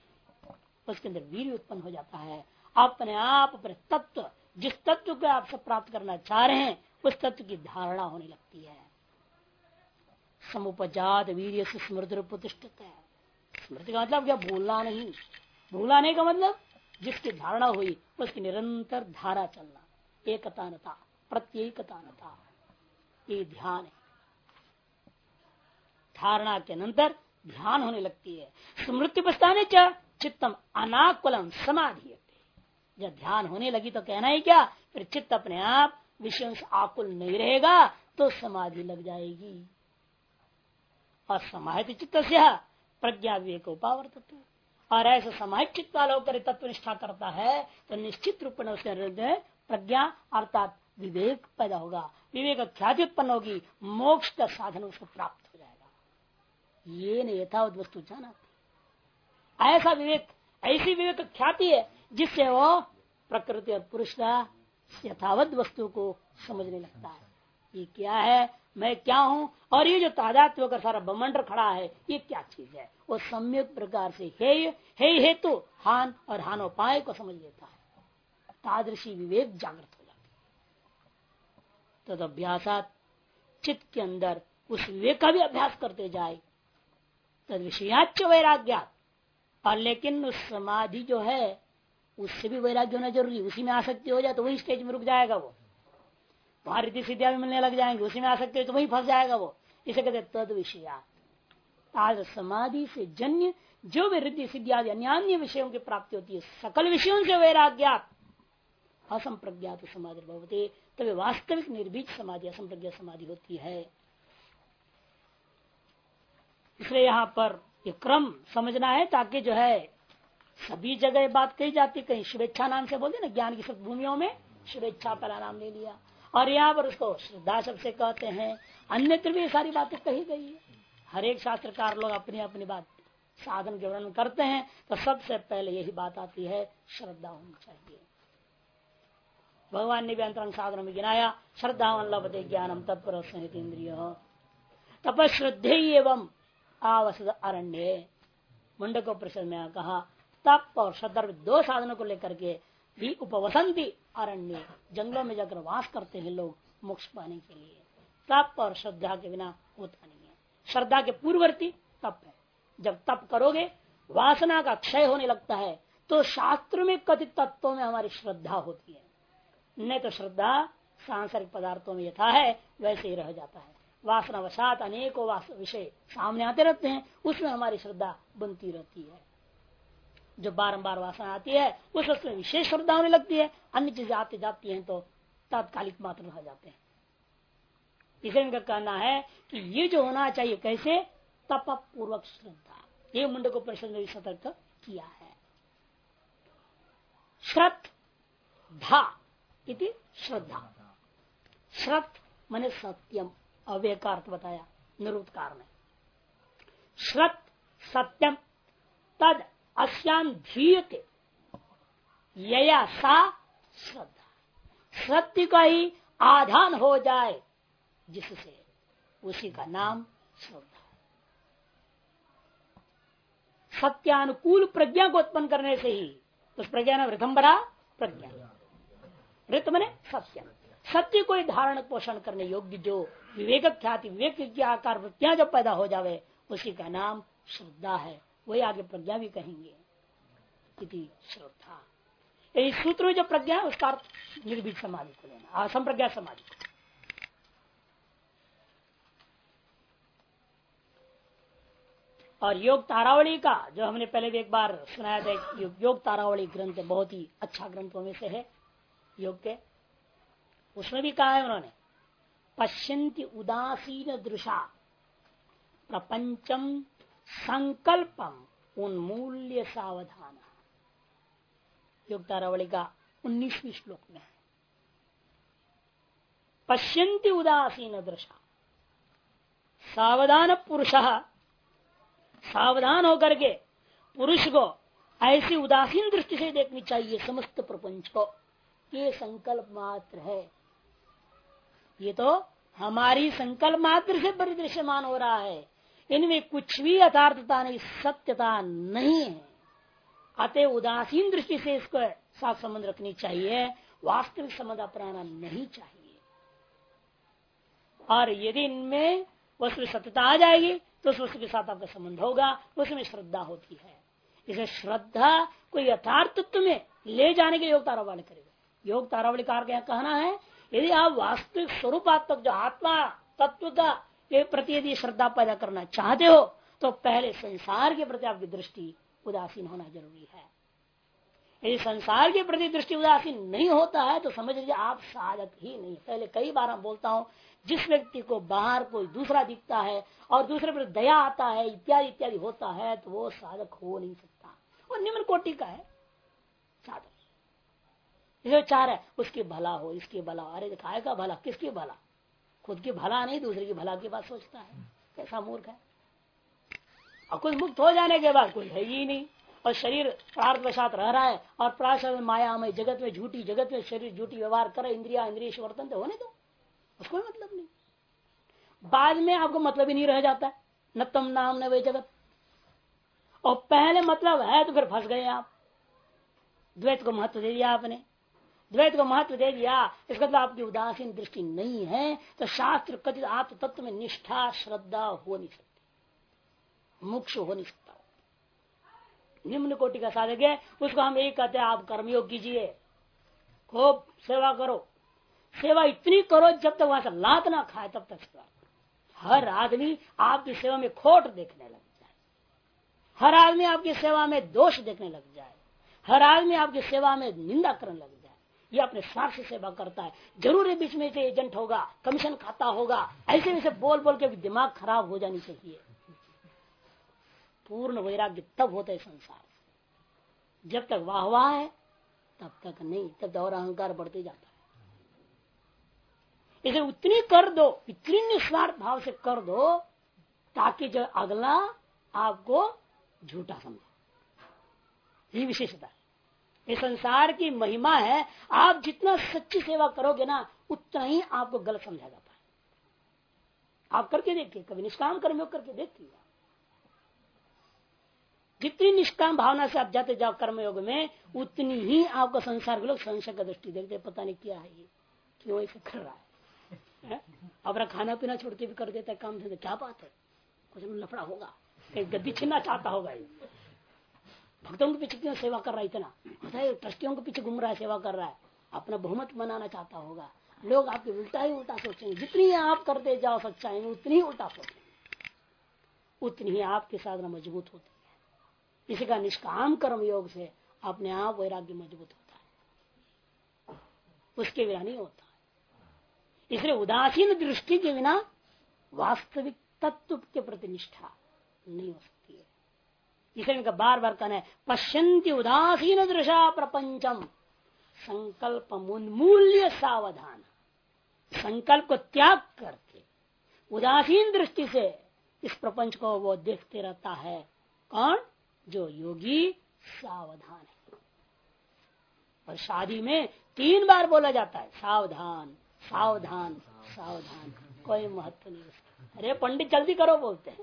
उसके अंदर वीर उत्पन्न हो जाता है। अपने आप अपने तत्व, जिस तत्व को आप सब प्राप्त करना चाह रहे हैं, उस तत्व की धारणा होने लगती है। समुपजात वीर से स्मृति प्रतिष्ठित है। स्मृति का मतलब क्या? भूलना नहीं। भूला नहीं का मतलब जिसकी धारणा हुई, उसकी निरंतर धारा चलना। एकता प्रत्येकता ये ध्यान है। धारणा के अंतर ध्यान होने लगती है। स्मृति प्रस्थान चित्तम अनाकुलम समाधि जब ध्यान होने लगी तो कहना ही क्या? फिर चित्त अपने आप विषयों से आकुल नहीं रहेगा तो समाधि लग जाएगी। और समाहित चित्त से प्रज्ञा विवेक उपावर्त और ऐसे समाहित चित्त वाला होकर तत्व निष्ठा करता है तो निश्चित रूप में उसके हृदय प्रज्ञा अर्थात विवेक पैदा होगा। विवेक ख्याति उत्पन्न होगी, मोक्ष का साधन उसको प्राप्त हो जाएगा। ये न यथावत वस्तु जाना ऐसा विवेक, ऐसी विवेक ख्याति है, जिससे वो प्रकृति और पुरुष का यथावत वस्तु को समझने लगता है। ये क्या है? मैं क्या हूँ? और ये जो तादात्व का सारा बमंडर खड़ा है, ये क्या चीज़ है? वो सम्यक प्रकार से हे हे हेतु तो हान और हानोपाय को समझ लेता है। तादृशी विवेक जागृत हो जाती है। तद अभ्यासात चित्त के अंदर उस विवेक का भी अभ्यास करते जाए। तद विषयाच वैराग्या और लेकिन उस समाधि जो है, उससे भी वैराग्य होना ज़रूरी उसी में आसक्ति हो जाए तो वही स्टेज में रुक जाएगा वो। वहाँ रीति सिद्धिया भी मिलने लग जाएँगे, उसी में आसक्ति हो तो वही फंस जाएगा वो। इसे कहते तद विषया आज समाधि से जन्य जो भी रिद्धि सिद्धि आदि अन्य विषयों की प्राप्ति होती है, सकल विषयों से वैराग्यात। असंप्रज्ञात समाधि भवते, तभी वास्तविक निर्भीक समाधि असंप्रज्ञा समाधि होती है। इसलिए यहाँ पर ये क्रम समझना है, ताकि जो है, सभी जगह बात कही जाती, कहीं शुभेच्छा नाम से बोलते ना, ज्ञान की सब भूमियों में शुभेच्छा पहला नाम ले लिया। और यहाँ पर उसको श्रद्धा सबसे कहते हैं। अन्यत्र भी सारी बातें कही गई है। हर एक शास्त्रकार लोग अपनी अपनी बात साधन के वर्णन करते हैं तो सबसे पहले यही बात आती है, श्रद्धा होनी चाहिए। भगवान ने भी अंतरंग साधन में गिनाया श्रद्धा लभते ज्ञानम तत्पर इंद्रिय तपश्रद्धे एवं आवश्यक अरण्य। मुंडको प्रश्न में कहा, तप और श्रद्धा दो साधनों को लेकर के भी उपवसंती अरण्य, जंगलों में जाकर वास करते हैं लोग मोक्ष पाने के लिए। तप और श्रद्धा के बिना होता नहीं है। श्रद्धा के पूर्ववर्ती तप है। जब तप करोगे, वासना का क्षय होने लगता है तो शास्त्र में कथित तत्वों में हमारी श्रद्धा होती है। नहीं तो श्रद्धा सांसारिक पदार्थों में यथा है, वैसे ही रह जाता है। वासना वसात अनेकों विषय सामने आते रहते हैं, उसमें हमारी श्रद्धा बनती रहती है। जो बारंबार वासना आती है उस उसमें विशेष श्रद्धा होने लगती है। अन्य चीज़ें आती जाती हैं तो तात्कालिक मात्र रह जाते हैं। इसे इनका कहना है कि ये जो होना चाहिए कैसे? तप पूर्वक श्रद्धा। ये मुंड को परिषद ने सतर्क किया है। श्रद्धा इति श्रद्धा। श्रत मैंने सत्यम। अव्यय का अर्थ बताया, निरुत्कार ने श्रत सत्यम, तद अश्याम धीयते। यया सा श्रद्धा। सत्य का ही आधान हो जाए, जिससे उसी का नाम श्रद्धा। सत्यानुकूल प्रज्ञा को उत्पन्न करने से ही उस प्रज्ञा ने वृथम्बरा प्रज्ञा। वृत मने सत्य। सत्य को ही धारण पोषण करने योग्य जो विवेक ख्याति, विवेक की आकार वृत्तियाँ जब पैदा हो जावे, उसी का नाम श्रद्धा है। वही आगे प्रज्ञा भी कहेंगे। श्रद्धा यही सूत्र जो प्रज्ञा है, उसका निर्भीक समाधि को लेना। असंप्रज्ञा समाधि को। और योग तारावली का, जो हमने पहले भी एक बार सुनाया था योग तारावली ग्रंथ बहुत ही अच्छा ग्रंथों में से है, योग के। उसमें भी कहा है उन्होंने पश्यंती उदासीन दृशा, प्रपंचम संकल्पम उन्मूल्य सावधान। योग तारावली का उन्नीसवीं श्लोक में है। पश्यंती उदासीन दृशा। सावधान पुरुष, सावधान होकर के पुरुष को ऐसी उदासीन दृष्टि से देखनी चाहिए, समस्त प्रपंच को। ये संकल्प मात्र है। ये तो हमारी संकल्प मात्र से परिदृश्यमान हो रहा है। इनमें कुछ भी यथार्थता नहीं, सत्यता नहीं है। अतः उदासीन दृष्टि से इसको साथ संबंध रखनी चाहिए, वास्तविक संबंध अपनाना नहीं चाहिए। और यदि इनमें वस्तु सत्यता आ जाएगी तो उस वस्तु के साथ आपका संबंध होगा उसमें श्रद्धा होती है। इसे श्रद्धा को यथार्थत्व में ले जाने के योग तारावली करेगा। योग तारावली कार कहना है, यदि आप वास्तविक स्वरूपात्मक जो आत्मा, तत्व का के प्रति यदि श्रद्धा पैदा करना चाहते हो तो पहले संसार के प्रति आपकी दृष्टि उदासीन होना ज़रूरी है। यदि संसार के प्रति दृष्टि उदासीन नहीं होता है तो समझ लीजिए आप साधक ही नहीं पहले कई बार हम बोलता हूँ, जिस व्यक्ति को बाहर कोई दूसरा दिखता है और दूसरे पर दया आता है, इत्यादि इत्यादि होता है तो वो साधक हो नहीं सकता। वो निम्न कोटि का है, साधक। इसे चार है, उसकी भला हो, इसकी भला अरे दिखाए का भला, किसकी भला? खुद की भला नहीं, दूसरे की भला की बात सोचता है। कैसा मूर्ख है? और कुछ मुक्त हो जाने के बाद कोई है ही नहीं। और शरीर प्रार्थ वशात रह रहा है और प्रार्थ माया में जगत में, झूठी जगत में शरीर, झूठी व्यवहार करे, इंद्रिया, इंद्रिय वर्तन तो होने दो। उसको मतलब नहीं। बाद में आपको मतलब ही नहीं रह जाता है। न तम नाम, न वे जगत। और पहले मतलब है तो फिर फंस गए आप। द्वैत को महत्व दे दिया आपने। द्वैत को महत्व दे दिया, इसका मतलब आपकी उदासीन दृष्टि नहीं है तो शास्त्र कथित आत्म तत्व में निष्ठा, श्रद्धा हो नहीं सकती। मोक्ष हो नहीं सकता निम्न कोटि का साधक है, उसको हम यही कहते हैं, आप कर्मयोग कीजिए, खूब सेवा करो। सेवा इतनी करो जब तक वहाँ से लात ना खाए, तब तक सेवा हर आदमी आपकी सेवा में खोट देखने लग जाए। हर आदमी आपकी सेवा में दोष देखने लग जाए। हर आदमी आपकी सेवा में निंदा करने लग जाए ये अपने स्वार्थ से सेवा करता है। ज़रूर बीच में से एजेंट होगा कमीशन खाता होगा। ऐसे वैसे बोल बोल के दिमाग खराब हो जानी चाहिए। पूर्ण वैराग्य तब होता है संसार जब तक वाह वाह है, तब तक नहीं, तब और अहंकार बढ़ते जाता है। इसे उतनी कर दो, इतनी निस्वार्थ भाव से कर दो, ताकि जो अगला आपको झूठा समझे। ये विशेषता है। ये संसार की महिमा है। आप जितना सच्ची सेवा करोगे ना, उतना ही आपको गलत समझा जाता है। आप करके देखिए, कभी निष्काम कर्मयोग करके देखिए जितनी निष्काम भावना से आप जाते जाओ कर्मयोग में, उतनी ही आपको संसार के लोग संशय का दृष्टि देखते पता नहीं क्या है ये, क्यों ऐसे कर रहा है? अपना खाना पीना छोड़ के भी कर देता है, काम धंधे, क्या बात है? कुछ लफड़ा होगा कहीं गद्दी छीनना चाहता होगा ये। भक्तों के पीछे क्यों सेवा कर रहा है इतना? बताए ट्रस्टियों के पीछे घूम रहा है, सेवा कर रहा है। अपना बहुमत बनाना चाहता होगा। लोग आपके उल्टा ही उल्टा सोचेंगे। जितनी आप करते जाओ सच्चाई में, उतनी ही उल्टा सोचेंगे। उतनी ही आपकी साधना मज़बूत होती है। इसी का निष्काम कर्म योग से अपने आप वैराग्य मज़बूत होता है। उसके बिना नहीं होता इसलिए उदासीन दृष्टि के बिना वास्तविक तत्व के प्रति निष्ठा नहीं हो सकती। इसलिए इनका बार बार कहना है पश्यंती उदासीन दृशा प्रपंचम। संकल्प उन्मूल्य सावधान। संकल्प को त्याग करके, उदासीन दृष्टि से इस प्रपंच को वो देखते रहता है। कौन? जो योगी सावधान है। और शादी में तीन बार बोला जाता है, सावधान सावधान सावधान। कोई महत्व नहीं उसका। अरे पंडित जल्दी करो बोलते हैं।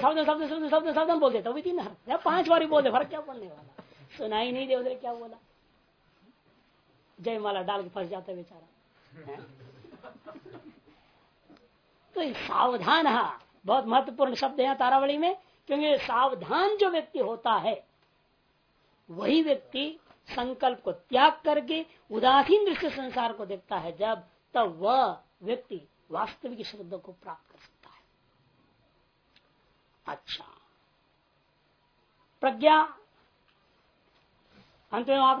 सावधान बोलते तो भी तीन हर पाँच बार बोलते फ़र्क क्या पड़ने वाला? सुनाई नहीं दे क्या बोला? जय माला डाल के फंस जाता बेचारा। तो सावधान, हा, बहुत महत्वपूर्ण शब्द है तारावली में, क्योंकि सावधान जो व्यक्ति होता है, वही व्यक्ति संकल्प को त्याग करके उदासीन दृष्टि संसार को देखता है, जब तब वह व्यक्ति वास्तविक शब्द को प्राप्त कर सकता है। अच्छा। प्रज्ञा, अंत में वहाँ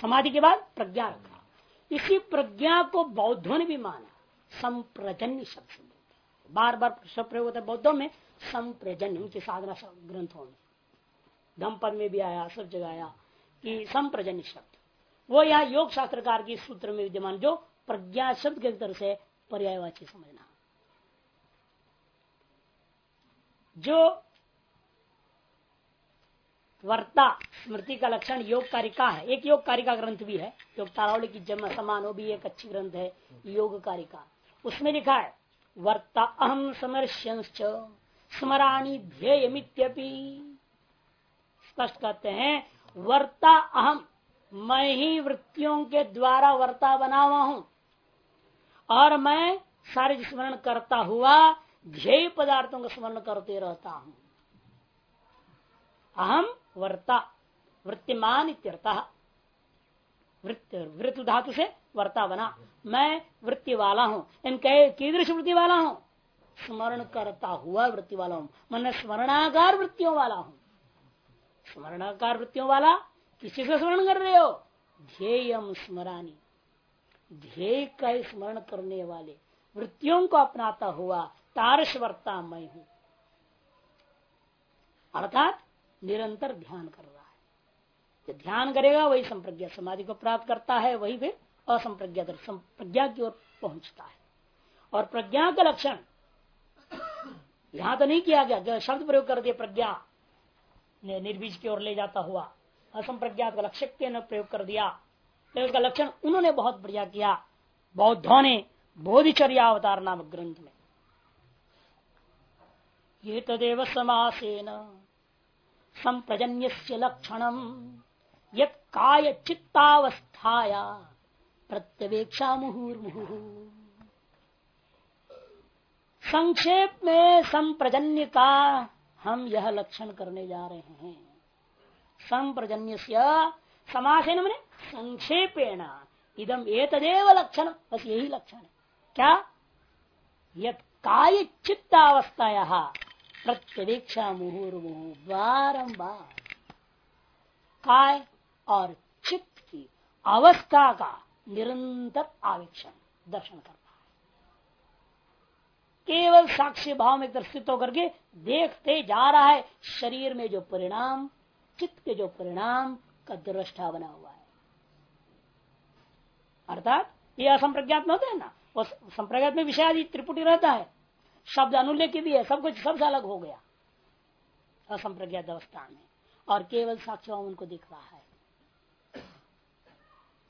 समाधि के बाद प्रज्ञा रखा। इसी प्रज्ञा को बौद्धों ने भी माना। संप्रजन्य शब्द बार बार शब्द प्रयोग होता है बौद्धों में, संप्रजन्य उनके साधना ग्रंथों में। धमपद में भी आया, सब जगह आया कि संप्रजन्य शब्द। वो यहाँ योग शास्त्रकार की सूत्र में विद्यमान जो प्रज्ञा शब्द के तरह से पर्यायवाची समझना। जो वर्ता, स्मृति का लक्षण, योग कारिका है, एक योग कारिका ग्रंथ भी है, योग तारावली की जन्म समान वो भी एक अच्छी ग्रंथ है, योग कारिका उसमें लिखा है, वर्ता अहम समर्श्यंश स्मराणी ध्येयमित्यपि। स्पष्ट कहते हैं, वर्ता अहम मैं ही वृत्तियों के द्वारा वर्ता बना हुआ हूँ। और मैं सारे स्मरण करता हुआ ध्येय पदार्थों का स्मरण करते रहता हूँ। अहम वर्ता, वृत्तिमान इत्यर्थ। वृत्ति, वृत्त धातु से वर्ता बना। मैं वृत्ति वाला हूँ। इन कीदृश वृत्ति वाला हूँ? स्मरण करता हुआ वृत्ति वाला हूँ। मन स्मरणाकार वृत्तियों वाला हूँ। स्मरणाकार वृत्तियों वाला किसी से स्मरण कर रहे हो? ध्येयम स्मरानी ध्येय का स्मरण करने वाले वृत्तियों को अपनाता हुआ तारसवर्ता मैं हूँ। अर्थात निरंतर ध्यान कर रहा है। जो ध्यान करेगा, वही संप्रज्ञा समाधि को प्राप्त करता है, वही फिर असंप्रज्ञा प्रज्ञा की ओर पहुँचता है। और प्रज्ञा का लक्षण, यहाँ तो नहीं किया गया, जो शब्द प्रयोग कर दिया प्रज्ञा निर्बीज की ओर ले जाता हुआ, असंप्रज्ञा का लक्ष्य प्रयोग कर दिया। उसका लक्षण उन्होंने बहुत बढ़िया किया। बौद्धों ने बोधिचर्या अवतार नामक ग्रंथ में। ये तदेव समासेन संप्रजन्य लक्षण यत काय चित्तावस्थाया प्रत्यवेक्षा मुहुर्मुहु। संक्षेप में संप्रजन्य का हम यह लक्षण करने जा रहे हैं। संप्रजन्य समासेन मैंने? संक्षेपेण। इदम तदेव लक्षण बस यही लक्षण है। क्या? यद काय चित्तावस्था प्रत्यवेक्षा मुहुर्मुहु बारंबार काय और चित्त की अवस्था का निरंतर आवेक्षण, दर्शन करना है। केवल साक्षी भाव में दर्शित होकर के देखते जा रहा है शरीर में जो परिणाम, चित्त के जो परिणाम का दृष्टा बना हुआ है। अर्थात, ये असंप्रज्ञात में होता है ना? वो संप्रज्ञात में विषय आदि त्रिपुटी रहता है। शब्द अनुल्लेख भी है, सब कुछ, सबसे अलग हो गया। असंप्रज्ञात अवस्था में। और केवल साक्षी उनको दिख रहा है।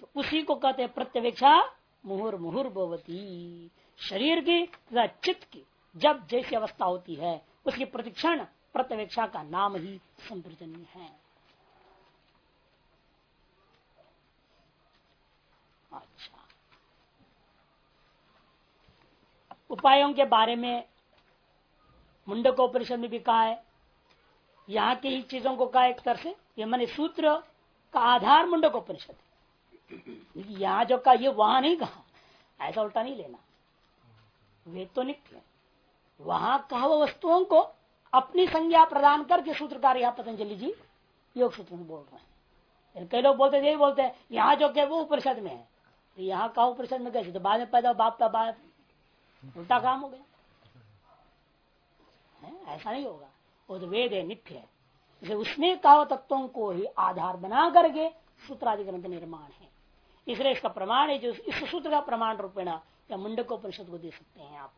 तो उसी को कहते हैं प्रत्यवेक्षा मुहुर मुहुर भवती। शरीर की तथा चित्त की, जब जैसी अवस्था होती है, उसकी प्रतिक्षण प्रत्यवेक्षा का नाम ही संप्रजन्य है अच्छा उपायों के बारे में मुंडकोपनिषद में भी कहा है। यहाँ की ही चीज़ों को कहा एक तरह से, ये मैंने सूत्र का आधार मुंडकोपनिषद यहाँ जो कहा, ये वहाँ नहीं कहा, ऐसा उल्टा नहीं लेना। वे तो निकले वहाँ कहा वस्तुओं को अपनी संज्ञा प्रदान करके सूत्रकार यहाँ पतंजलि जी योग सूत्र में बोल रहे हैं। कई लोग बोलते यही बोलते हैं, यहाँ जो क्या वो उपनिषद में है। तो यहाँ का उपनिषद में कैसे? तो बाद में पैदा बाप का बाप उल्टा काम हो गया। है? ऐसा नहीं होगा। वो तो वेद है नित्य है। इसे उसमें कहा तत्वों को ही आधार बना करके सूत्रादि ग्रंथ निर्माण है। इसलिए इसका प्रमाण है जो इस सूत्र का प्रमाण रूपेण या मुंडकोपनिषद को दे सकते हैं आप।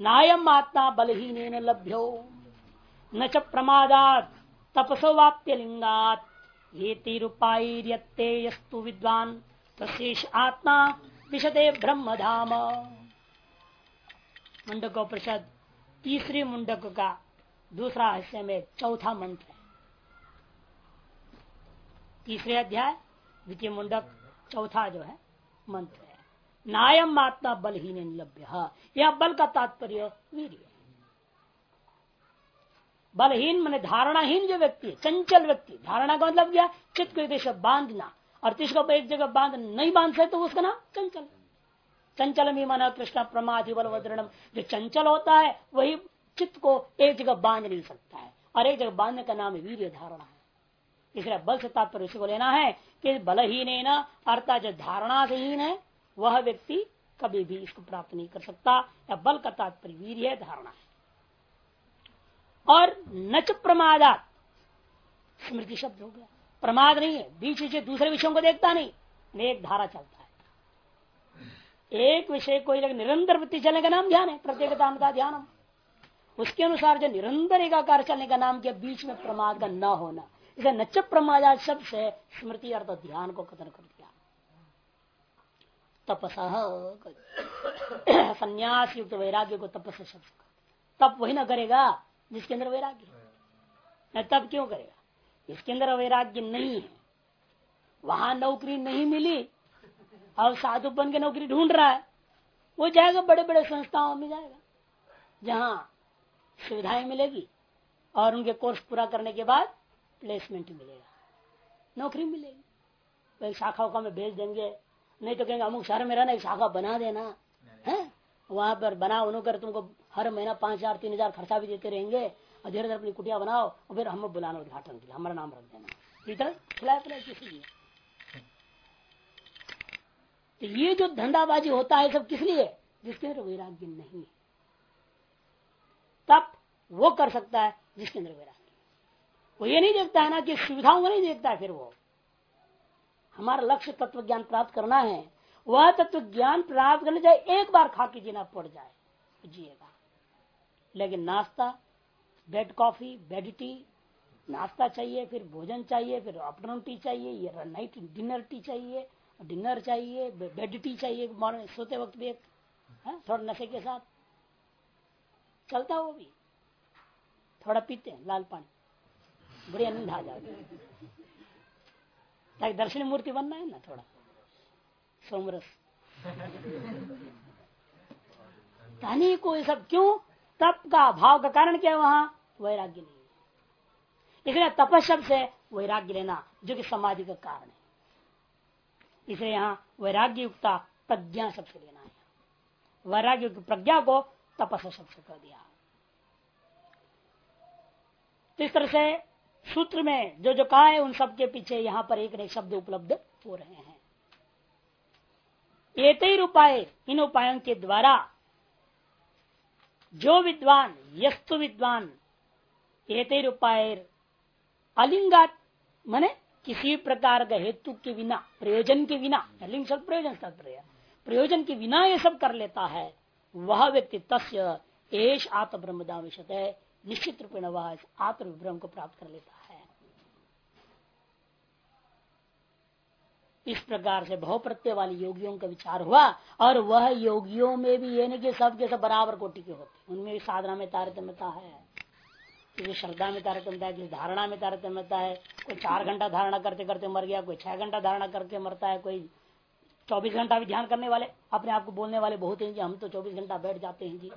नायम आत्मा बलहीन लभ्यो, न च प्रमादात, तपसो वाप्य लिंगात ये तीरुपाईर्यते यस्तु विद्वान तशेष आत्मा विशदे ब्रह्म धाम मुंडक प्रसाद तीसरी मुंडक का दूसरा हिस्से में चौथा मंत्र है। तीसरे अध्याय, द्वितीय मुंडक, चौथा जो है, मंत्र है। नायम आत्मा बलहीन लभ्य, यह बल का तात्पर्य वीर बलहीन मैंने धारणाहीन जो व्यक्ति है, चंचल व्यक्ति धारणा का मतलब क्या? चित्त को देश बांधना। और तिसको एक जगह बाँध, नहीं बाँध सकते तो उसका नाम चंचल। चंचल भी माना कृष्ण प्रमाधि बल जो चंचल होता है, वही चित्त को एक जगह बाँध नहीं सकता है। और एक जगह बांधने का नाम वीर धारणा है। इसलिए बल से तात्पर्य उसी को लेना है कि बलहीन अर्थात जो धारणा से हीन है, वह व्यक्ति कभी भी इसको प्राप्त नहीं कर सकता। या बल का तात्पर्य वीर है धारणा है। और नच प्रमादात। स्मृति शब्द हो गया। प्रमाद नहीं है। बीच बीच दूसरे विषयों को देखता नहीं। एक धारा चलता है। एक विषय को निरंतर वृत्ति चलने का नाम ध्यान है, प्रत्येकता ध्यान उसके अनुसार जो निरंतर एकाकार चलने का नाम क्या बीच में प्रमाद का न होना, इसे नच प्रमाद शब्द से स्मृति अर्थ ध्यान को कथन कर दिया। तपस [coughs] संन्यास युक्त वैराग्य को तपस शब्द तप वही ना करेगा जिसके अंदर वैराग्य तब क्यों करेगा? इसके अंदर वैराग्य नहीं है, वहाँ नौकरी नहीं मिली अब साधु बन के नौकरी ढूंढ रहा है वो जाएगा बड़े बड़े संस्थाओं में जाएगा जहाँ सुविधाएँ मिलेगी और उनके कोर्स पूरा करने के बाद प्लेसमेंट मिलेगा नौकरी मिलेगी। एक शाखा में भेज देंगे नहीं तो कहेंगे अमुक शहर में रहना एक शाखा बना देना। है? वहाँ पर बना उन्होंने तुमको हर महीना पाँच हज़ार तीन हज़ार खर्चा भी देते रहेंगे और धीरे धीरे अपनी कुटिया बनाओ और फिर हम बुलाना उद्घाटन के लिए हमारा नाम रख देना। इधर खिलाए पिलाए किसी लिए तो ये जो धंधाबाजी होता है सब किस लिए? जिसके अंदर वैराग्य नहीं है। तब वो कर सकता है जिसके अंदर वैराग्य वो ये नहीं देखता है ना कि सुविधाओं को नहीं देखता है फिर वो। हमारा लक्ष्य तत्व ज्ञान प्राप्त करना है। वह तत्व ज्ञान प्राप्त करने जाए एक बार खा के जीना पड़ जाए जिएगा। लेकिन नाश्ता बेड कॉफ़ी बेड टी नाश्ता चाहिए, फिर भोजन चाहिए, फिर आफ्टरनून टी चाहिए, ये नाइट डिनर टी चाहिए। डिनर चाहिए बेड टी चाहिए, मॉर्निंग सोते वक्त भी एक थोड़ा नशे के साथ। चलता वो भी। थोड़ा पीते हैं, लाल पानी। बढ़िया नींद आ जाती ताकि दर्शन मूर्ति बनना है ना थोड़ा। सोमरस। धनी को ये सब क्यों? तप का भाव का कारण क्या है वहाँ? वैराग्य नहीं। है इसलिए तपस्व से वैराग्य लेना, जो कि समाधि का कारण है। इसलिए यहाँ वैराग्य युक्ता प्रज्ञा सबसे लेना है। वैराग्य प्रज्ञा को तपस्या शब्द से कर दिया। तो इस तरह से सूत्र में जो जो कहा है उन सब के पीछे यहाँ पर एक एक शब्द उपलब्ध हो रहे हैं। एक उपाय इन उपायों के द्वारा जो विद्वान, यस्तु विद्वान एक उपाय अलिंगात, मने किसी प्रकार का हेतु के बिना, प्रयोजन के बिना लिंग शब्द प्रयोजन प्रयोजन के बिना ये सब कर लेता है, वह व्यक्ति तस्य एश आत्म ब्रह्मदा है, निश्चित रूप वह आत्म को प्राप्त कर लेता है। इस प्रकार से बहु प्रत्यय वाले योगियों का विचार हुआ, और वह योगियों में भी ये नहीं कि सब के सब बराबर कोटि के होते उनमें भी साधना में तारतम्यता है। किसी श्रद्धा में तारतम्यता है किसी धारणा में तारतम्यता है, कोई चार घंटा धारणा करते करते मर गया, कोई छह घंटा धारणा करके मरता है, कोई चौबीस घंटा भी ध्यान करने वाले, अपने आप को बोलने वाले बहुत हैं जी हम तो चौबीस घंटा बैठ जाते हैं जी।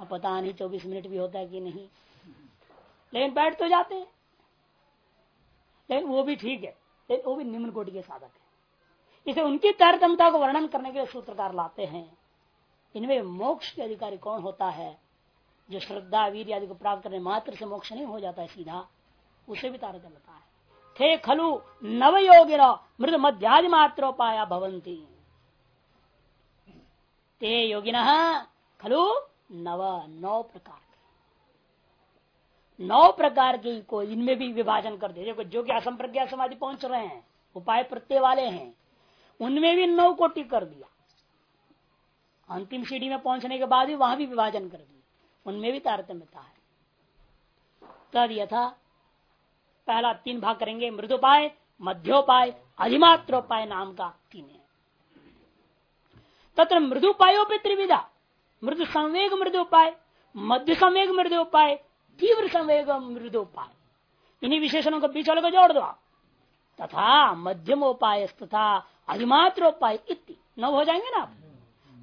अब पता नहीं चौबीस मिनट भी होता है कि नहीं। लेकिन बैठ तो जाते हैं। लेकिन वो भी ठीक है, लेकिन वो भी निम्न कोटि के साधक है। इसे उनकी तारतमता को वर्णन करने के लिए सूत्रकार लाते हैं। इनमें मोक्ष के अधिकारी कौन होता है? जो श्रद्धा, वीर आदि को प्राप्त करने मात्र से मोक्ष नहीं हो जाता है सीधा। उसे भी तारतम्यता है। थे खलु नव योगिन मृद मध्यादि मात्रोपाया भवंती ते योगिन खलु नव, नौ प्रकार नौ प्रकार की को इनमें भी विभाजन कर दे जो कि असंप्रज्ञा समाधि पहुँच रहे हैं, उपाय प्रत्यय वाले हैं, उनमें भी नौ कोटि कर दिया। अंतिम सीढ़ी में पहुँचने के बाद भी वहाँ भी विभाजन कर दिया। उनमें भी तारतम्यता है। तद यथा पहला तीन भाग करेंगे, मृदुपाय, मध्योपाय, अधिमात्रोपाय नाम का तीन है। तत्र मृदुपायो पे त्रिविधा, मृदु संवेग मृदुपाय, मध्य संवेग मृदुपाय, तीव्र संवेग मृदुपाय। इन्हीं विशेषणों को बीच वाले को जोड़ दो तथा मध्यम उपाय तथा अधिमात्रोपाय इति। नव हो जाएँगे ना आप?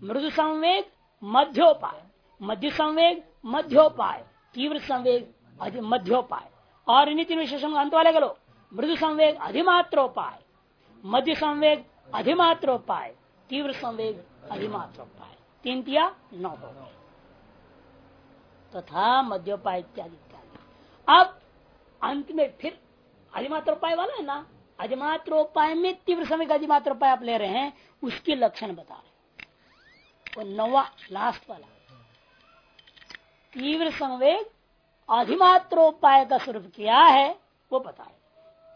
मृदु संवेग, मध्योपाय। मध्य संवेग मध्योपाय। तीव्र संवेग मध्योपाय और इन तीन विशेषण अंत वाले करो। मृदु संवेग अधिमात्रोपाय। मध्य संवेग अधिमात्रोपाय। तीव्र संवेग अधिमात्रोपाय। तीन तिया नौ तथा तो मध्योपाय इत्यादि इत्यादि। अब अंत में फिर अधिमात्रोपाय वाला है ना? अधिमात्रोपाय में तीव्र का अधिमात्रोपाय आप ले रहे हैं, उसके लक्षण बता रहे वो नवा लास्ट वाला। तीव्र संवेग अधिमात्रोपाय का स्वरूप क्या है, वो बताए।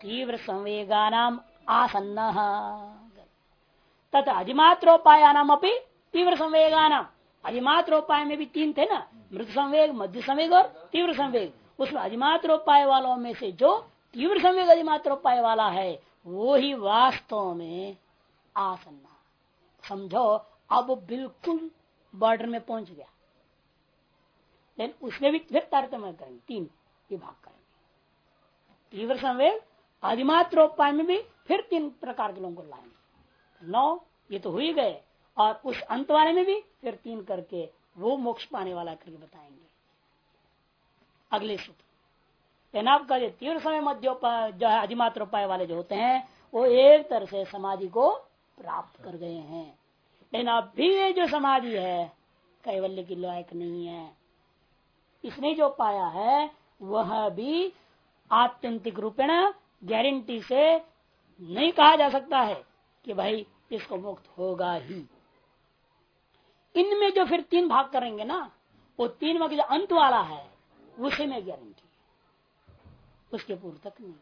तीव्र संवेगा नाम आसन्न। तथा अधिमात्रोपाया नाम अपनी तीव्र संवेगा नाम अधिमात्रोपाय में भी तीन थे ना मृत संवेग, मध्य संवेग और तीव्र संवेग। उसमें अधिमात्रोपाय वालों में से जो तीव्र संवेग अधिमात्रोपाय वाला है, वो ही वास्तव में आसन्ना। समझो, अब बिल्कुल बॉर्डर में पहुँच गया। लेकिन उसमें भी फिर तारतम्य करेंगे, तीन विभाग करेंगे। तीव्र संवेग अधिमात्रोपाय में भी फिर तीन प्रकार के लोगों को लाएँगे। नौ, ये तो हो ही गए, और उस अंत वाले में भी फिर तीन करके वो मोक्ष पाने वाला करके बताएँगे। अगले सूत्र। आपका जो तीव्र समय मध्योपाय, जो है अधिमात्रोपाय वाले जो होते हैं, वो एक तरह से समाधि को प्राप्त कर गए हैं। लेकिन अब भी ये जो समाधि है, कैवल्य की लायक नहीं है। इसने जो पाया है, वह भी आत्यंतिक रूपेण गारंटी से नहीं कहा जा सकता है कि भाई इसको मुक्त होगा ही। इनमें जो फिर तीन भाग करेंगे ना, वो तीन भाग जो अंत वाला है, उसी में गारंटी उसके पूर्व तक नहीं।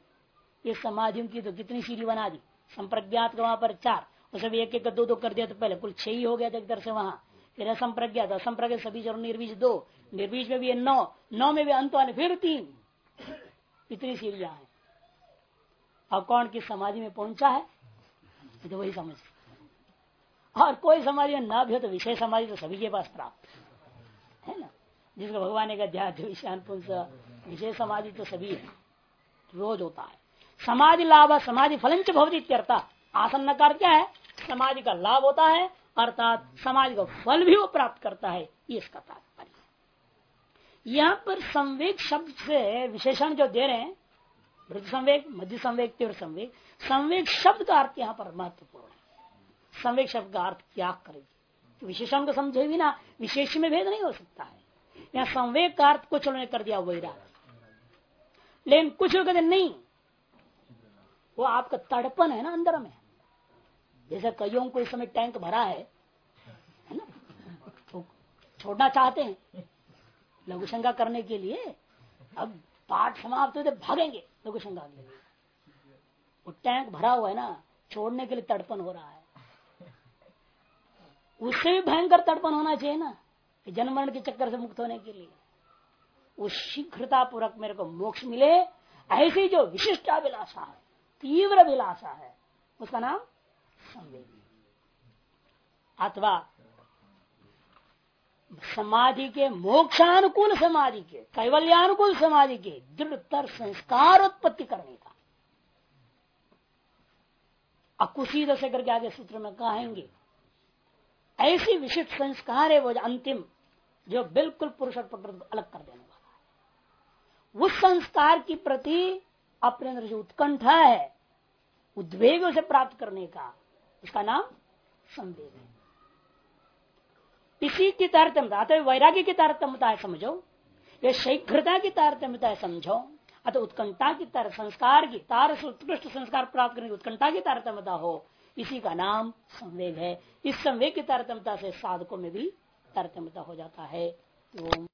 ये समाधियों की तो कितनी सीढ़ी बना दी। संप्रज्ञात का वहाँ पर चार। उसे भी एक एक दो दो कर दिया तो पहले कुल छह ही हो गया था एक तरह से वहाँ। फिर असंप्रज्ञात। असंप्रज्ञा सभी ज़रूर निर्बीज दो। निर्बीज में भी नौ नौ में भी अंत वाले फिर तीन। इतनी सीढ़ियाँ हैं। अब कौन किस समाधि में पहुँचा है? तो वही समझ। और कोई समाधि में ना भी हो तो विषय समाधि तो सभी के पास प्राप्त है। ना? जिसको भगवान कहा ध्यान विषयान पुंस, विषय समाधि तो सभी है। रोज होता है। समाधि लाभ, समाधि फलंच भवती इत्यर्थ। आसन्न कार क्या है? समाधि का लाभ होता है, अर्थात समाज का फल भी वो प्राप्त करता है। ये इसका तात्पर्य। यहाँ पर संवेग शब्द से विशेषण जो दे रहे हैं वृद्ध संवेग, मध्य संवेग, तीव्र संवेग संवेग शब्द का अर्थ यहाँ पर महत्वपूर्ण है। संवेग शब्द का अर्थ क्या करेगी। तो विशेषण को समझे ना विशेष में भेद नहीं हो सकता है। यहाँ संवेग का अर्थ कुछ उन्होंने कर दिया वैराग लेकिन कुछ लोग कहते नहीं, वो आपका तड़पन है ना अंदर में। जैसे कईयों को इस समय टैंक भरा है है ना? तो छोड़ना चाहते हैं। लघु शंका करने के लिए अब पाठ समाप्त होते भागेंगे लघु शंका के लिए। वो टैंक भरा हुआ है ना, छोड़ने के लिए तड़पन हो रहा है। उससे भी भयंकर तड़पन होना चाहिए ना जन्म मरण के चक्कर से मुक्त होने के लिए। उस शीघ्रता पूर्वक मेरे को मोक्ष मिले, ऐसी जो विशिष्ट अभिलाषा है, तीव्र अभिलाषा है, उसका नाम संवेदी। अथवा समाधि के, मोक्षानुकूल समाधि के, कैवल्यानुकूल समाधि के दृढ़तर संस्कार उत्पत्ति करने का। अकुशी से करके आगे सूत्र में कहेंगे, ऐसी विशिष्ट संस्कार है वो अंतिम, जो बिल्कुल पुरुष और प्रकृति अलग कर देने वाला है। उस संस्कार की प्रति अपने अंदर जो उत्कंठा है, उद्वेग उसे प्राप्त करने का, उसका नाम संवेग है इसी की तारतम्यता, अतः वैराग्य की तारतम्यता है समझो। ये शीघ्रता की तारतम्यता है समझो। अतः उत्कंठा की तार, संस्कार की तार, उत्कृष्ट संस्कार प्राप्त करने की उत्कंठा की तारतम्यता हो। इसी का नाम संवेद है। इस संवेद की तारतम्यता से साधकों में भी तारतम्यता हो जाता है।